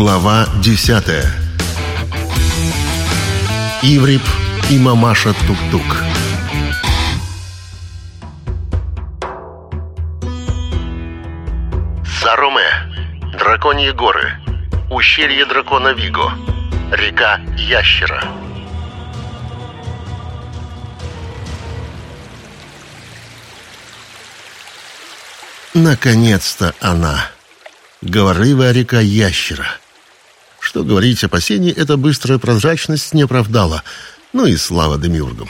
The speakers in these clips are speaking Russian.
Глава десятая Иврип и мамаша Тук-Тук Сароме, Драконьи горы, ущелье дракона Виго, река Ящера. Наконец-то она. Говорливая река Ящера. Что говорить, опасений эта быстрая прозрачность не оправдала. Ну и слава демиургам.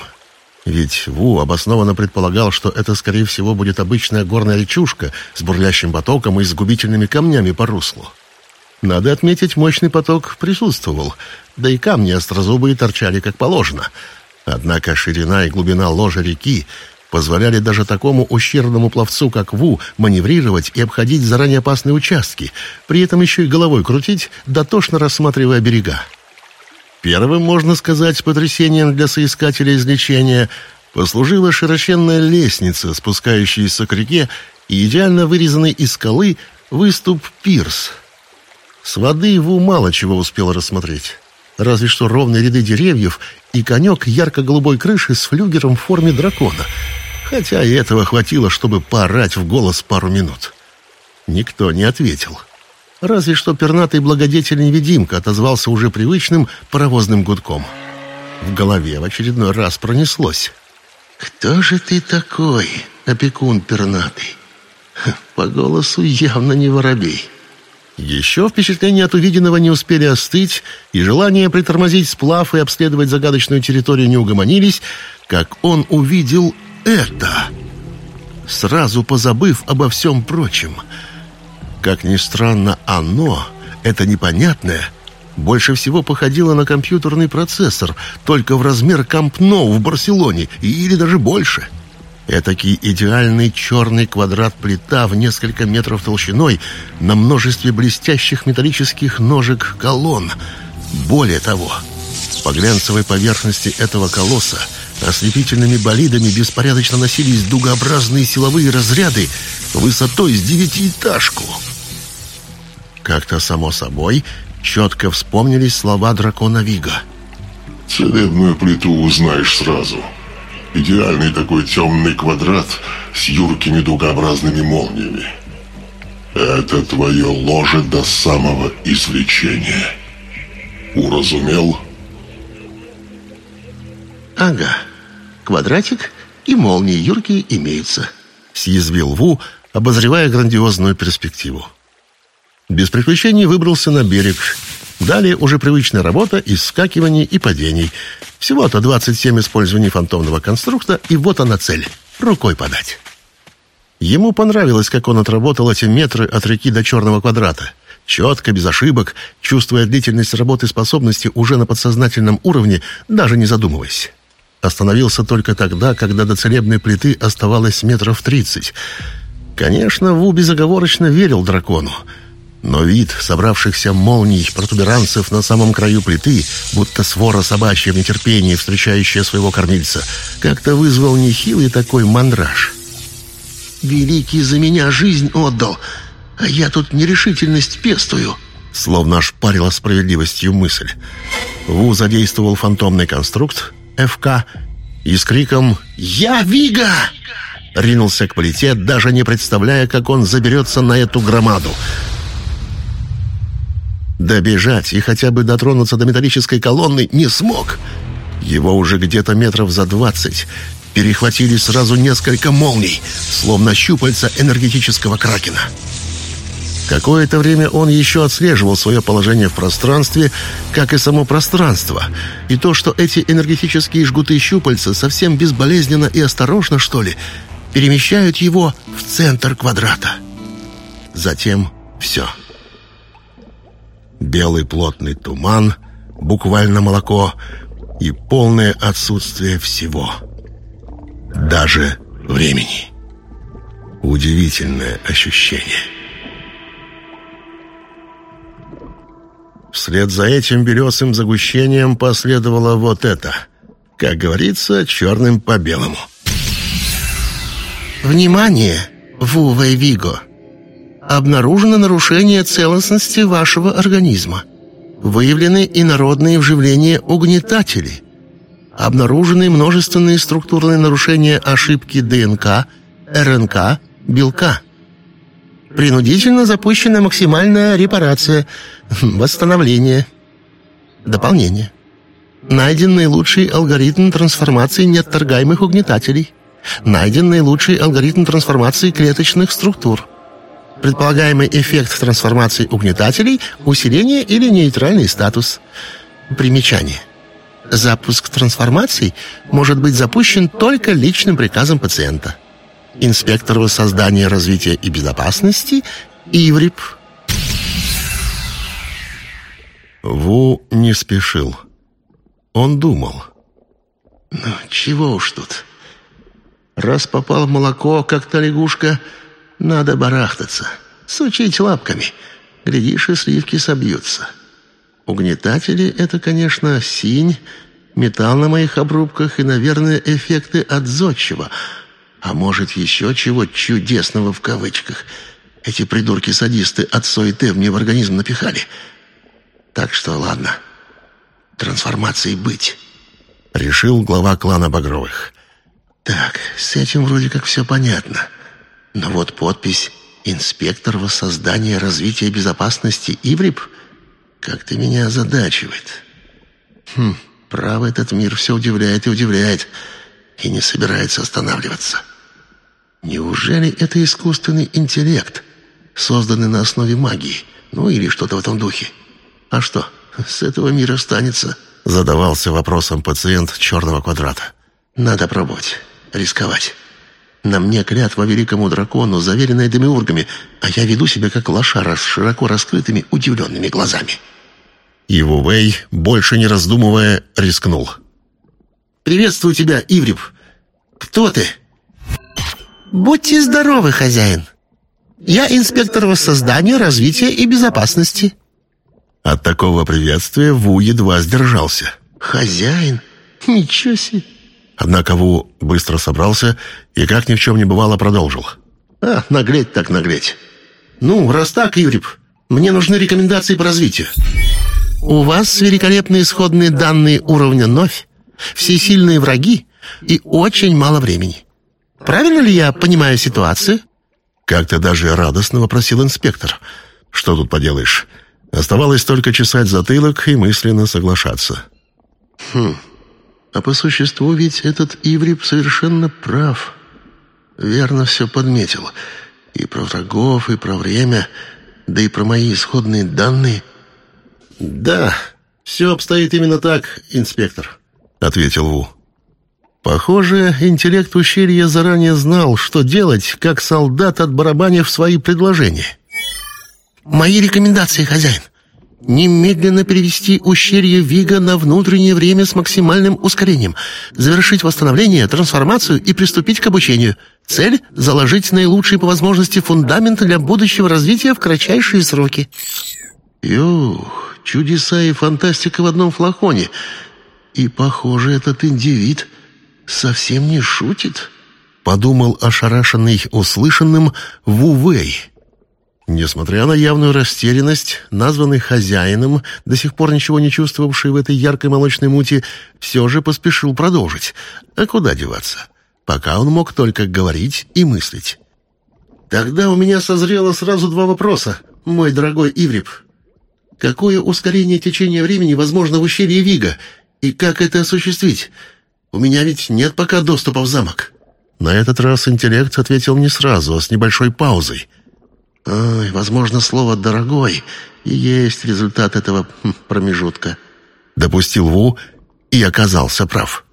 Ведь Ву обоснованно предполагал, что это, скорее всего, будет обычная горная речушка с бурлящим потоком и с губительными камнями по руслу. Надо отметить, мощный поток присутствовал, да и камни острозубые торчали как положено. Однако ширина и глубина ложа реки позволяли даже такому ущербному пловцу, как Ву, маневрировать и обходить заранее опасные участки, при этом еще и головой крутить, дотошно рассматривая берега. Первым, можно сказать, потрясением для соискателя излечения послужила широченная лестница, спускающаяся к реке, и идеально вырезанный из скалы выступ пирс. С воды Ву мало чего успел рассмотреть. Разве что ровные ряды деревьев и конек ярко-голубой крыши с флюгером в форме дракона. Хотя и этого хватило, чтобы поорать в голос пару минут. Никто не ответил. Разве что пернатый благодетель-невидимка отозвался уже привычным паровозным гудком. В голове в очередной раз пронеслось. «Кто же ты такой, опекун пернатый? По голосу явно не воробей». Еще впечатления от увиденного не успели остыть, и желание притормозить сплав и обследовать загадочную территорию не угомонились, как он увидел это, сразу позабыв обо всем прочем. Как ни странно, оно, это непонятное, больше всего походило на компьютерный процессор, только в размер Кампноу в Барселоне, или даже больше — Этакий идеальный черный квадрат плита в несколько метров толщиной на множестве блестящих металлических ножек колонн. Более того, по глянцевой поверхности этого колосса ослепительными болидами беспорядочно носились дугообразные силовые разряды высотой с девятиэтажку. Как-то само собой четко вспомнились слова дракона Вига. «Целебную плиту узнаешь сразу». Идеальный такой темный квадрат с юркими дугообразными молниями. Это твое ложе до самого извлечения. Уразумел? Ага. Квадратик и молнии юркие имеются. Съязвил Ву, обозревая грандиозную перспективу. Без приключений выбрался на берег Далее уже привычная работа из скакиваний и падений. Всего-то 27 использований фантомного конструкта, и вот она цель — рукой подать. Ему понравилось, как он отработал эти метры от реки до черного квадрата. Четко, без ошибок, чувствуя длительность работы способности уже на подсознательном уровне, даже не задумываясь. Остановился только тогда, когда до целебной плиты оставалось метров тридцать. Конечно, Ву безоговорочно верил дракону. Но вид собравшихся молний протуберанцев на самом краю плиты, будто свора собачья в нетерпении, встречающая своего кормильца, как-то вызвал нехилый такой мандраж. «Великий за меня жизнь отдал, а я тут нерешительность пестую», словно ошпарила справедливостью мысль. Ву задействовал фантомный конструкт, ФК, и с криком «Я Вига!» ринулся к плите, даже не представляя, как он заберется на эту громаду — Добежать и хотя бы дотронуться до металлической колонны не смог. Его уже где-то метров за двадцать перехватили сразу несколько молний, словно щупальца энергетического кракена. Какое-то время он еще отслеживал свое положение в пространстве, как и само пространство, и то, что эти энергетические жгуты щупальца совсем безболезненно и осторожно, что ли, перемещают его в центр квадрата. Затем. «Все» белый плотный туман, буквально молоко и полное отсутствие всего. Даже времени. Удивительное ощущение. Вслед за этим белесым загущением последовало вот это. Как говорится, черным по белому. «Внимание, Вува и Виго! Обнаружено нарушение целостности вашего организма. Выявлены инородные вживления угнетателей. Обнаружены множественные структурные нарушения ошибки ДНК, РНК, белка. Принудительно запущена максимальная репарация, восстановление, дополнение. Найден наилучший алгоритм трансформации неотторгаемых угнетателей. Найден наилучший алгоритм трансформации клеточных структур. Предполагаемый эффект трансформации угнетателей – усиление или нейтральный статус. Примечание. Запуск трансформаций может быть запущен только личным приказом пациента. Инспектор воссоздания развития и безопасности Иврип. Ву не спешил. Он думал. Ну, чего уж тут. Раз попал в молоко, как та лягушка, надо барахтаться, сучить лапками. Глядишь, и сливки собьются. Угнетатели — это, конечно, синь, металл на моих обрубках и, наверное, эффекты от зодчего. А может, еще чего чудесного в кавычках. Эти придурки-садисты от Т мне в организм напихали. Так что ладно, трансформацией быть. Решил глава клана Багровых. Так, с этим вроде как все понятно. Но вот подпись «Инспектор воссоздания развития безопасности Иврип» как-то меня озадачивает. Хм, право этот мир все удивляет и удивляет, и не собирается останавливаться. Неужели это искусственный интеллект, созданный на основе магии, ну или что-то в этом духе? А что, с этого мира останется? Задавался вопросом пациент черного квадрата. Надо пробовать, рисковать. На мне клятва великому дракону, заверенная демиургами, а я веду себя как лошара с широко раскрытыми, удивленными глазами. Его Вэй, больше не раздумывая, рискнул. «Приветствую тебя, Иврип. Кто ты?» «Будьте здоровы, хозяин. Я инспектор воссоздания, развития и безопасности». От такого приветствия Ву едва сдержался. «Хозяин? Ничего себе!» Однако Ву быстро собрался и, как ни в чем не бывало, продолжил. «А, наглеть так наглеть. Ну, раз так, Иврип, мне нужны рекомендации по развитию». «У вас великолепные исходные данные уровня новь, всесильные враги и очень мало времени. Правильно ли я понимаю ситуацию?» Как-то даже радостно вопросил инспектор. «Что тут поделаешь?» Оставалось только чесать затылок и мысленно соглашаться. «Хм, а по существу ведь этот Иврип совершенно прав. Верно все подметил. И про врагов, и про время, да и про мои исходные данные». «Да, все обстоит именно так, инспектор», — ответил Ву. Похоже, интеллект ущелья заранее знал, что делать, как солдат от барабанив свои предложения. «Мои рекомендации, хозяин. Немедленно перевести ущелье Вига на внутреннее время с максимальным ускорением, завершить восстановление, трансформацию и приступить к обучению. Цель — заложить наилучший по возможности фундамент для будущего развития в кратчайшие сроки». «Юх, чудеса и фантастика в одном флаконе. И, похоже, этот индивид совсем не шутит», — подумал ошарашенный услышанным Ву Вэй. Несмотря на явную растерянность, названный хозяином, до сих пор ничего не чувствовавший в этой яркой молочной мути, все же поспешил продолжить. А куда деваться? Пока он мог только говорить и мыслить. «Тогда у меня созрело сразу два вопроса, мой дорогой Иврип. Какое ускорение течения времени возможно в ущелье Вига, и как это осуществить? У меня ведь нет пока доступа в замок». На этот раз интеллект ответил не сразу, а с небольшой паузой — Ой, возможно, слово «дорогой» и есть результат этого хм, промежутка. Допустил Ву и оказался прав.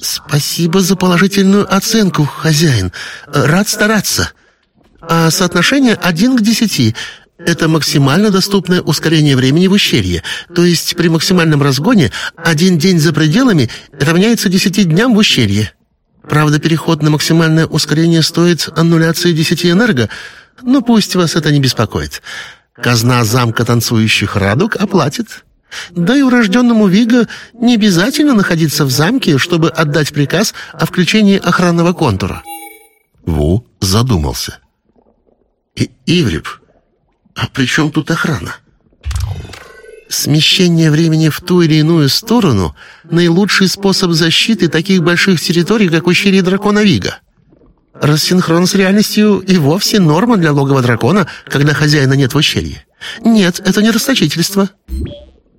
«Спасибо за положительную оценку, хозяин. Рад стараться. А соотношение один к десяти — это максимально доступное ускорение времени в ущелье. То есть при максимальном разгоне один день за пределами равняется десяти дням в ущелье. Правда, переход на максимальное ускорение стоит аннуляции десяти энерго — но пусть вас это не беспокоит. Казна замка танцующих радуг оплатит. Да и урожденному Вига не обязательно находиться в замке, чтобы отдать приказ о включении охранного контура». Ву задумался. И Ивриб, а при чем тут охрана? Смещение времени в ту или иную сторону — наилучший способ защиты таких больших территорий, как ущелье дракона Вига. Рассинхрон с реальностью и вовсе норма для логова дракона, когда хозяина нет в ущелье. Нет, это не расточительство.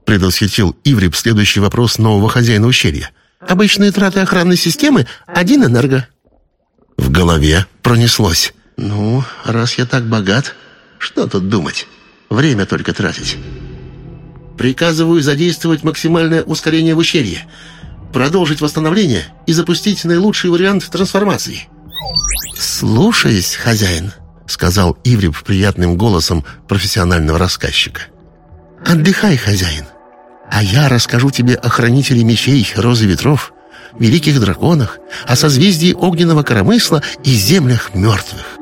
Предвосхитил Ивриб следующий вопрос нового хозяина ущелья. Обычные траты охранной системы — один энерго. В голове пронеслось. «Ну, раз я так богат, что тут думать? Время только тратить». «Приказываю задействовать максимальное ускорение в ущелье, продолжить восстановление и запустить наилучший вариант трансформации». «Слушаюсь, хозяин», — сказал Ивриб приятным голосом профессионального рассказчика. «Отдыхай, хозяин, а я расскажу тебе о хранителе мечей Розы Ветров, великих драконах, о созвездии огненного коромысла и землях мертвых».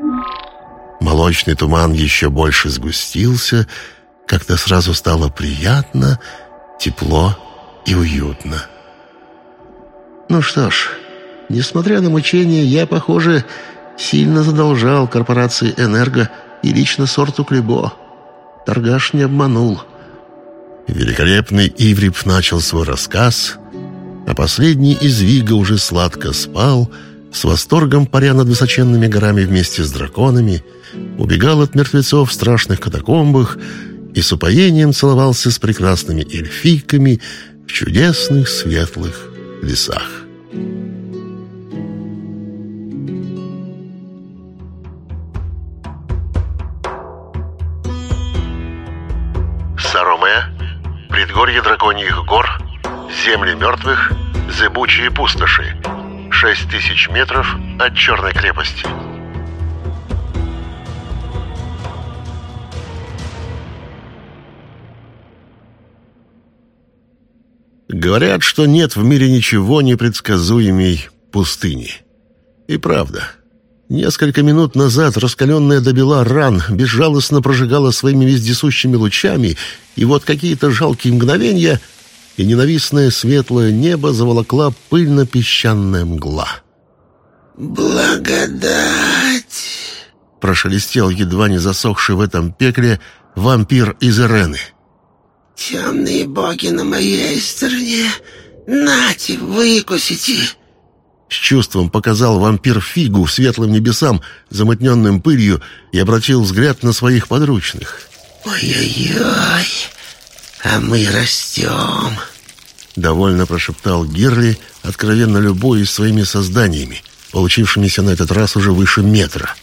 Молочный туман еще больше сгустился, как-то сразу стало приятно, тепло и уютно. «Ну что ж, несмотря на мучения, я, похоже, сильно задолжал корпорации «Энерго» и лично сорту Клебо. Торгаш не обманул». Великолепный Иврип начал свой рассказ, а последний из Вига уже сладко спал, с восторгом паря над высоченными горами вместе с драконами — убегал от мертвецов в страшных катакомбах и с упоением целовался с прекрасными эльфийками в чудесных светлых лесах. Сароме, предгорье драконьих гор, земли мертвых, зыбучие пустоши. Шесть тысяч метров от Черной крепости. Говорят, что нет в мире ничего непредсказуемей пустыни. И правда. Несколько минут назад раскаленная до бела ран безжалостно прожигала своими вездесущими лучами, и вот какие-то жалкие мгновения, и ненавистное светлое небо заволокла пыльно-песчаная мгла. «Благодать!» Прошелестел едва не засохший в этом пекле вампир из Ирены. «Темные боги на моей стороне! Нате, выкусите!» С чувством показал вампир фигу светлым небесам, замутненным пылью, и обратил взгляд на своих подручных. «Ой-ой-ой, а мы растем!» Довольно прошептал Гирли, откровенно любуясь своими созданиями, получившимися на этот раз уже выше метра.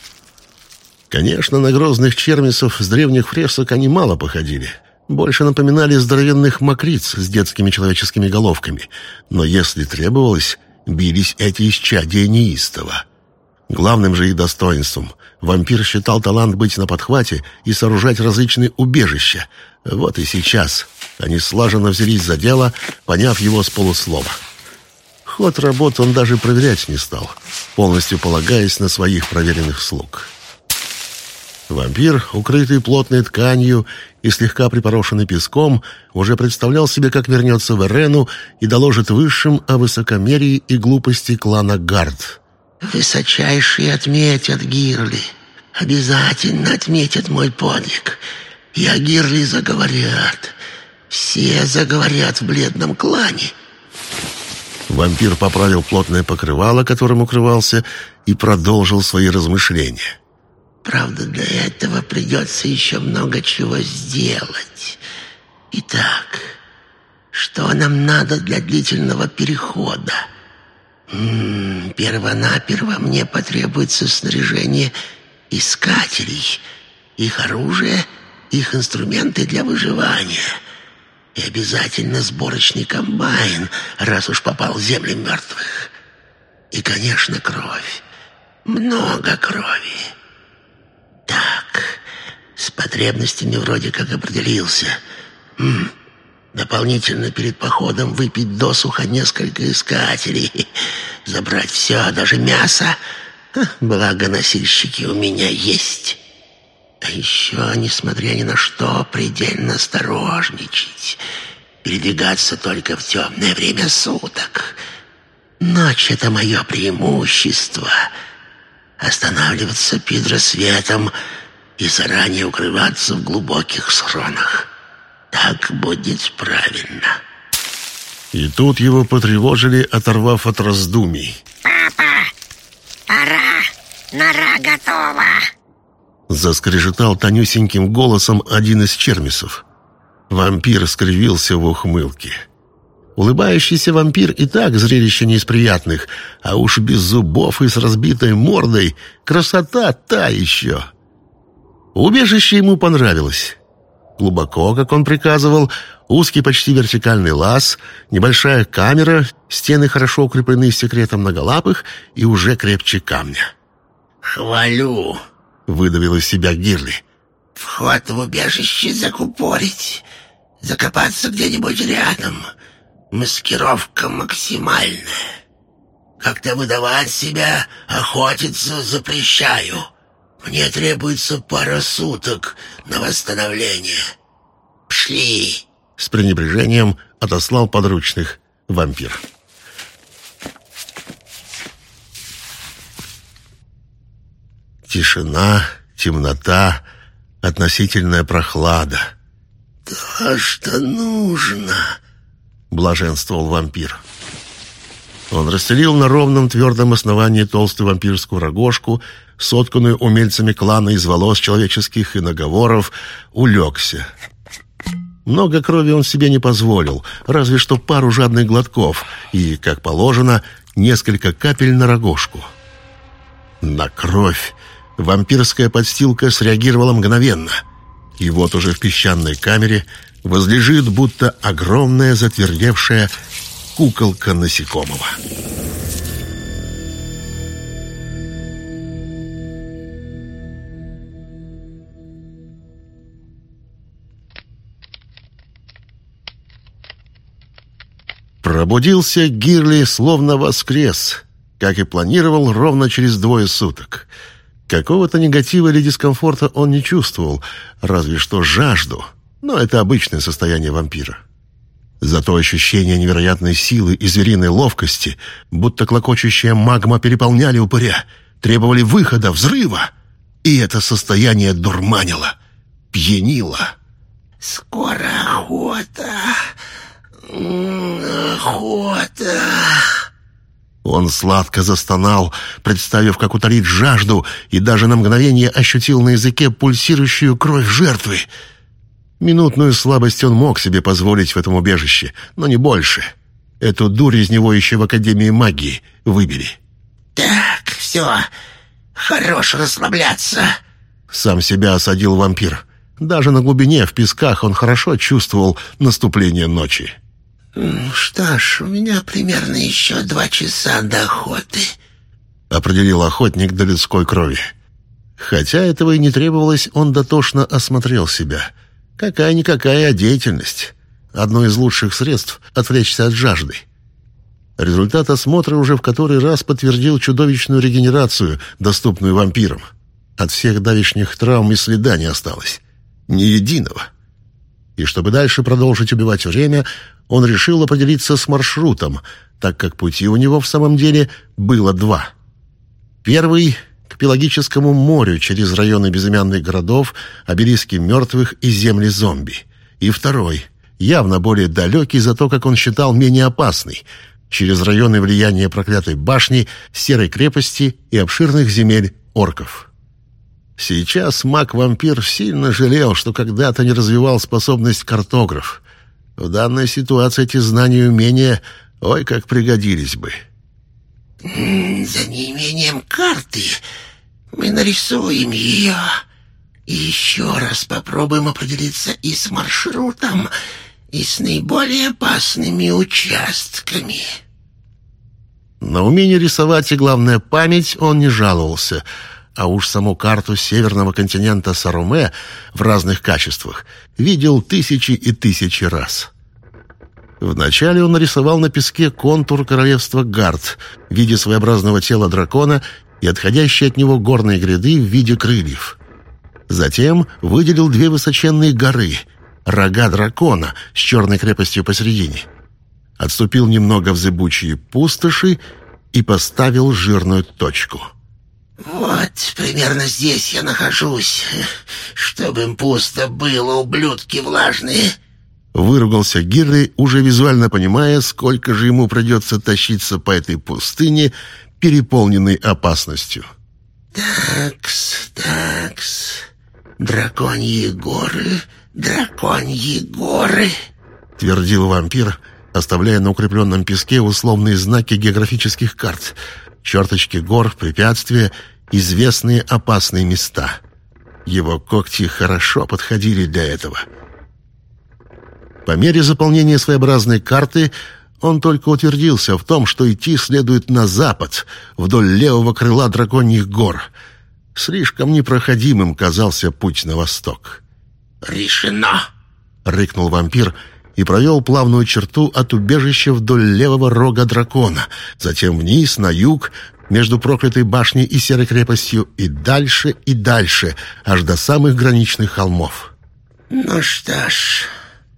Конечно, на грозных чермисов с древних фресок они мало походили — больше напоминали здоровенных мокриц с детскими человеческими головками, но если требовалось, бились эти исчадия неистово. Главным же их достоинством вампир считал талант быть на подхвате и сооружать различные убежища. Вот и сейчас они слаженно взялись за дело, поняв его с полуслова. Ход работы он даже проверять не стал, полностью полагаясь на своих проверенных слуг. Вампир, укрытый плотной тканью и слегка припорошенный песком, уже представлял себе, как вернется в Эрену и доложит высшим о высокомерии и глупости клана Гард. «Высочайшие отметят Гирли. Обязательно отметят мой подвиг. И о Гирли заговорят. Все заговорят в бледном клане». Вампир поправил плотное покрывало, которым укрывался, и продолжил свои размышления. Правда, для этого придется еще много чего сделать. Итак, что нам надо для длительного перехода? Первонаперво мне потребуется снаряжение искателей, их оружие, их инструменты для выживания. И обязательно сборочный комбайн, раз уж попал в земли мертвых. И, конечно, кровь. Много крови. Так, с потребностями вроде как определился. -м, дополнительно перед походом выпить досуха несколько искателей. Забрать все, даже мясо. Благо носильщики у меня есть. А еще, несмотря ни на что, предельно осторожничать. Передвигаться только в темное время суток. Ночь — это мое преимущество — Останавливаться перед рассветом и заранее укрываться в глубоких схронах. Так будет правильно. И тут его потревожили, оторвав от раздумий. «Папа, пора, нора готова!» Заскрежетал тонюсеньким голосом один из чермисов. Вампир скривился в ухмылке. Улыбающийся вампир и так зрелище не из приятных, а уж без зубов и с разбитой мордой красота та еще. Убежище ему понравилось. Глубоко, как он приказывал, узкий почти вертикальный лаз, небольшая камера, стены хорошо укреплены секретом многолапых и уже крепче камня. «Хвалю!» — выдавил из себя Гирли. «Вход в убежище закупорить, закопаться где-нибудь рядом. Маскировка максимальная. Как-то выдавать себя, охотиться запрещаю». Мне требуется пара суток на восстановление. Пшли!» С пренебрежением отослал подручных вампир. Тишина, темнота, относительная прохлада. «То, что нужно!» — блаженствовал вампир. Он расстелил на ровном твердом основании толстую вампирскую рогожку, сотканную умельцами клана из волос человеческих и наговоров, улегся. Много крови он себе не позволил, разве что пару жадных глотков и, как положено, несколько капель на рогожку. На кровь вампирская подстилка среагировала мгновенно. И вот уже в песчаной камере возлежит будто огромная затвердевшая куколка насекомого. Пробудился Гирли словно воскрес, как и планировал ровно через двое суток. Какого-то негатива или дискомфорта он не чувствовал, разве что жажду, но это обычное состояние вампира. Зато ощущение невероятной силы и звериной ловкости, будто клокочущая магма переполняли упыря, требовали выхода, взрыва. И это состояние дурманило, пьянило. «Скоро охота, охота...» Он сладко застонал, представив, как утолить жажду, и даже на мгновение ощутил на языке пульсирующую кровь жертвы — Минутную слабость он мог себе позволить в этом убежище, но не больше. Эту дурь из него еще в Академии магии выбили. «Так, все, хорош расслабляться», — сам себя осадил вампир. Даже на глубине, в песках, он хорошо чувствовал наступление ночи. «Что ж, у меня примерно еще два часа до охоты», — определил охотник до людской крови. Хотя этого и не требовалось, он дотошно осмотрел себя — Какая-никакая деятельность. Одно из лучших средств — отвлечься от жажды. Результат осмотра уже в который раз подтвердил чудовищную регенерацию, доступную вампирам. От всех давишних травм и следа не осталось. Ни единого. И чтобы дальше продолжить убивать время, он решил определиться с маршрутом, так как пути у него в самом деле было два. Первый к Пелагическому морю через районы безымянных городов, обелиски мертвых и земли зомби. И второй, явно более далекий, зато, как он считал, менее опасный, через районы влияния проклятой башни, серой крепости и обширных земель орков. Сейчас маг-вампир сильно жалел, что когда-то не развивал способность картограф. В данной ситуации эти знания и умения, ой, как пригодились бы. — за неимением карты мы нарисуем ее. И еще раз попробуем определиться и с маршрутом, и с наиболее опасными участками. На умение рисовать и, главное, память он не жаловался, а уж саму карту северного континента Саруме в разных качествах видел тысячи и тысячи раз. Вначале он нарисовал на песке контур королевства Гард в виде своеобразного тела дракона и отходящие от него горные гряды в виде крыльев. Затем выделил две высоченные горы, рога дракона с черной крепостью посередине. Отступил немного в зыбучие пустоши и поставил жирную точку. Вот примерно здесь я нахожусь. Чтобы им пусто было, ублюдки влажные. Выругался Гирли, уже визуально понимая, сколько же ему придется тащиться по этой пустыне, переполненной опасностью. Такс, такс. Драконьи горы, драконьи горы. Твердил вампир, оставляя на укрепленном песке условные знаки географических карт. Черточки гор, препятствия, известные опасные места. Его когти хорошо подходили для этого. По мере заполнения своеобразной карты он только утвердился в том, что идти следует на запад, вдоль левого крыла драконьих гор. Слишком непроходимым казался путь на восток. «Решено!» — рыкнул вампир и провел плавную черту от убежища вдоль левого рога дракона, затем вниз, на юг, между проклятой башней и серой крепостью, и дальше, и дальше, аж до самых граничных холмов. «Ну что ж,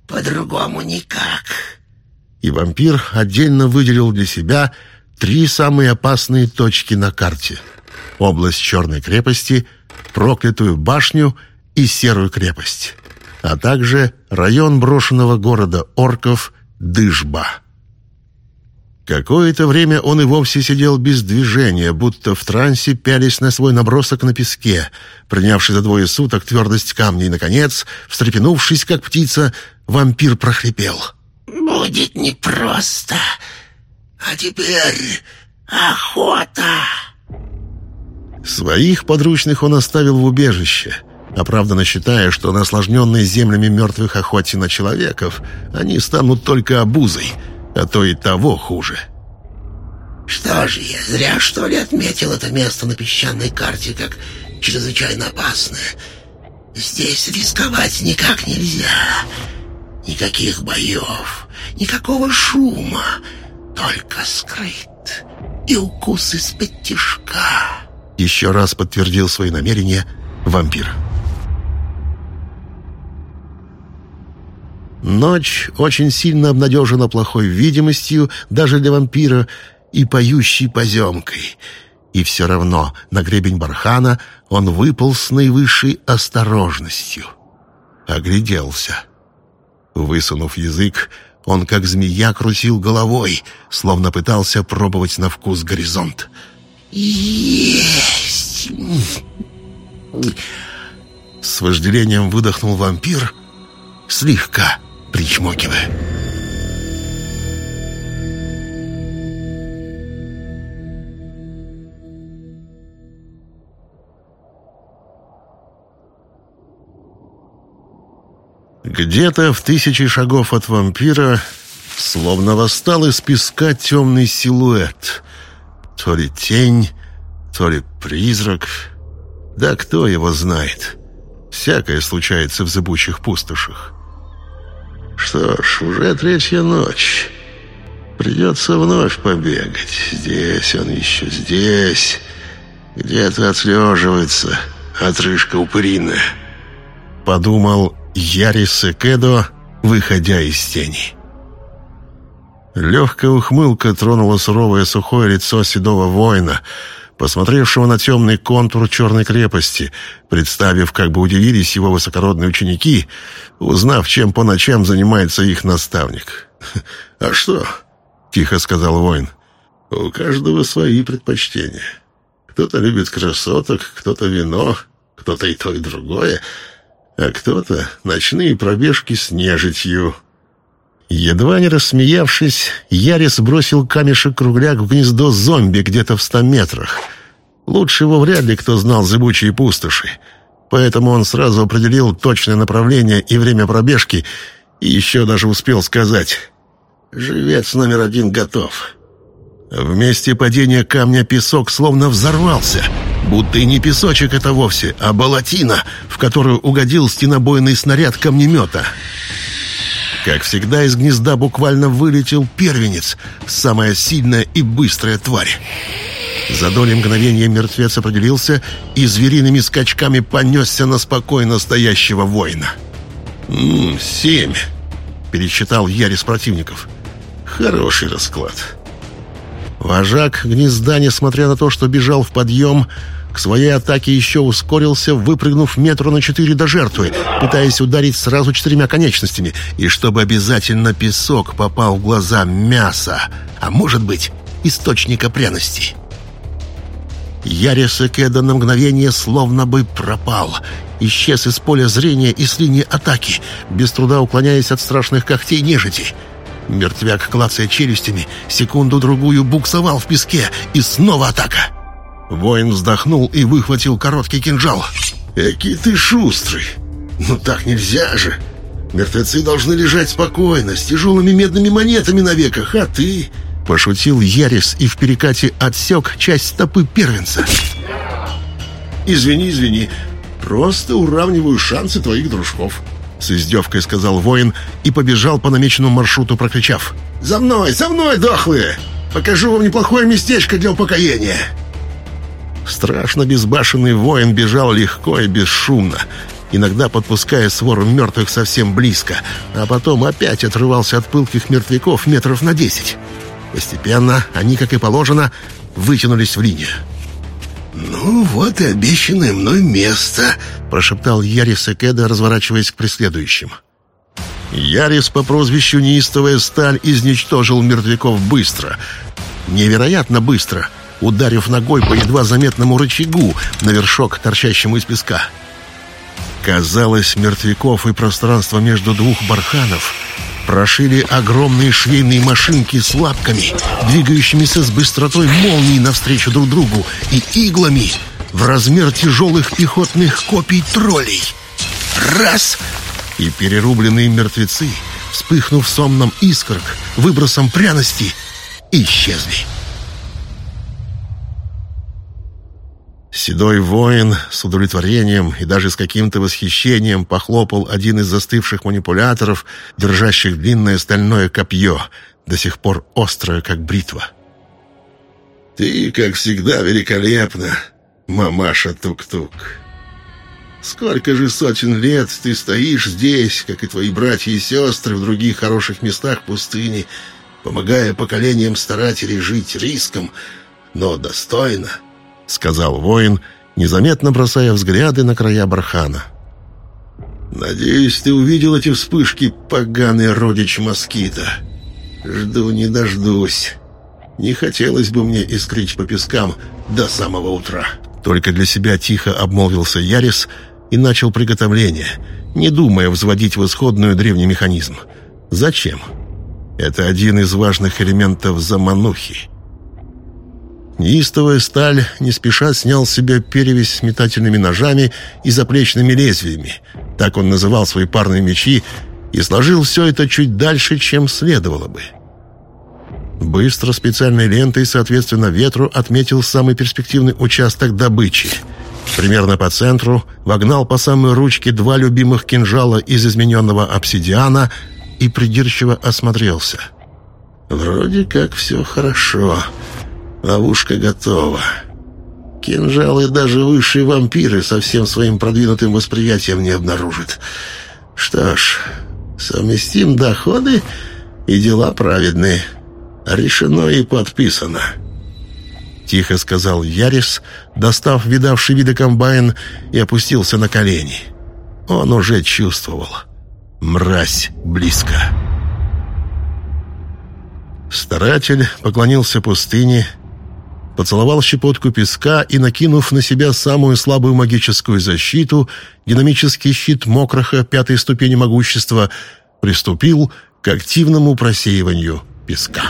по-другому никак». И вампир отдельно выделил для себя три самые опасные точки на карте. Область Черной крепости, проклятую башню и Серую крепость, а также район брошенного города орков Дыжба. Какое-то время он и вовсе сидел без движения, будто в трансе пялись на свой набросок на песке, принявший за двое суток твердость камня, и, наконец, встрепенувшись, как птица, вампир прохрипел. «Будет непросто. А теперь охота!» Своих подручных он оставил в убежище, оправданно считая, что на осложненной землями мертвых охоте на человеков они станут только обузой — а то и того хуже. Что же я зря, что ли, отметил это место на песчаной карте как чрезвычайно опасное? Здесь рисковать никак нельзя. Никаких боев, никакого шума, только скрыт и укус из-под. Еще раз подтвердил свои намерения вампир. Ночь очень сильно обнадежена плохой видимостью даже для вампира и поющей поземкой. И все равно на гребень бархана он выпал с наивысшей осторожностью. Огляделся. Высунув язык, он как змея крутил головой, словно пытался пробовать на вкус горизонт. «Есть!» С вожделением выдохнул вампир, слегка причмокивая. Где-то в тысячи шагов от вампира словно восстал из песка темный силуэт. То ли тень, то ли призрак. Да кто его знает. Всякое случается в зыбучих пустошах. Что ж, уже третья ночь. Придется вновь побегать. Здесь он еще, здесь. Где-то отслеживается отрыжка упыриная. Подумал Ярис Кедо, выходя из тени. Легкая ухмылка тронула суровое сухое лицо седого воина — посмотревшего на темный контур черной крепости, представив, как бы удивились его высокородные ученики, узнав, чем по ночам занимается их наставник. «А что?» — тихо сказал воин. «У каждого свои предпочтения. Кто-то любит красоток, кто-то вино, кто-то и то, и другое, а кто-то ночные пробежки с нежитью». Едва не рассмеявшись, Ярис бросил камешек-кругляк в гнездо зомби где-то в ста метрах. Лучше его вряд ли кто знал зыбучие пустоши, поэтому он сразу определил точное направление и время пробежки и еще даже успел сказать «Живец номер один готов». В месте падения камня песок словно взорвался, будто и не песочек это вовсе, а болотина, в которую угодил стенобойный снаряд камнемета. Как всегда, из гнезда буквально вылетел первенец, самая сильная и быстрая тварь. За доли мгновения мертвец определился и звериными скачками понесся на спокойно стоящего воина. «Ммм, семь!» — пересчитал Ярис противников. «Хороший расклад». Вожак гнезда, несмотря на то, что бежал в подъем, к своей атаке еще ускорился, выпрыгнув метру на четыре до жертвы, пытаясь ударить сразу четырьмя конечностями, и чтобы обязательно песок попал в глаза мяса, а может быть, источника пряности. Ярис Экеда на мгновение словно бы пропал. Исчез из поля зрения и с линии атаки, без труда уклоняясь от страшных когтей нежити. Мертвяк, клацая челюстями, секунду-другую буксовал в песке, и снова атака. Воин вздохнул и выхватил короткий кинжал. «Эки ты шустрый! Ну так нельзя же! Мертвецы должны лежать спокойно, с тяжелыми медными монетами на веках, а ты...» Пошутил Ярис и в перекате отсек часть стопы первенца. «Извини, извини, просто уравниваю шансы твоих дружков», с издевкой сказал воин и побежал по намеченному маршруту, прокричав. «За мной, за мной, дохлые! Покажу вам неплохое местечко для упокоения!» Страшно безбашенный воин бежал легко и бесшумно, иногда подпуская свору мертвых совсем близко, а потом опять отрывался от пылких мертвяков метров на десять. Постепенно они, как и положено, вытянулись в линию. «Ну, вот и обещанное мной место», — прошептал Ярис Экеда, разворачиваясь к преследующим. Ярис по прозвищу Неистовая Сталь изничтожил мертвяков быстро. Невероятно быстро, ударив ногой по едва заметному рычагу на вершок, торчащему из песка. Казалось, мертвяков и пространство между двух барханов прошили огромные швейные машинки с лапками, двигающимися с быстротой молнии навстречу друг другу, и иглами в размер тяжелых пехотных копий троллей. Раз! И перерубленные мертвецы, вспыхнув сомном искорок, выбросом пряности, исчезли. Седой воин с удовлетворением и даже с каким-то восхищением похлопал один из застывших манипуляторов, держащих длинное стальное копье, до сих пор острое, как бритва. «Ты, как всегда, великолепна, мамаша Тук-Тук. Сколько же сотен лет ты стоишь здесь, как и твои братья и сестры в других хороших местах пустыни, помогая поколениям старателей жить риском, но достойно» сказал воин, незаметно бросая взгляды на края бархана. «Надеюсь, ты увидел эти вспышки, поганый родич москита. Жду не дождусь. Не хотелось бы мне искрить по пескам до самого утра». Только для себя тихо обмолвился Ярис и начал приготовление, не думая взводить в исходную древний механизм. «Зачем?» Это один из важных элементов заманухи. Неистовая сталь не спеша снял с себя перевязь с метательными ножами и заплечными лезвиями. Так он называл свои парные мечи и сложил все это чуть дальше, чем следовало бы. Быстро специальной лентой, соответственно ветру, отметил самый перспективный участок добычи. Примерно по центру вогнал по самой ручке два любимых кинжала из измененного обсидиана и придирчиво осмотрелся. «Вроде как все хорошо», Ловушка готова. Кинжалы даже высшие вампиры со всем своим продвинутым восприятием не обнаружат. Что ж, совместим доходы и дела праведные. Решено и подписано. Тихо сказал Ярис, достав видавший виды комбайн и опустился на колени. Он уже чувствовал. Мразь близко. Старатель поклонился пустыне поцеловал щепотку песка и, накинув на себя самую слабую магическую защиту, динамический щит Мокроха пятой ступени могущества, приступил к активному просеиванию песка.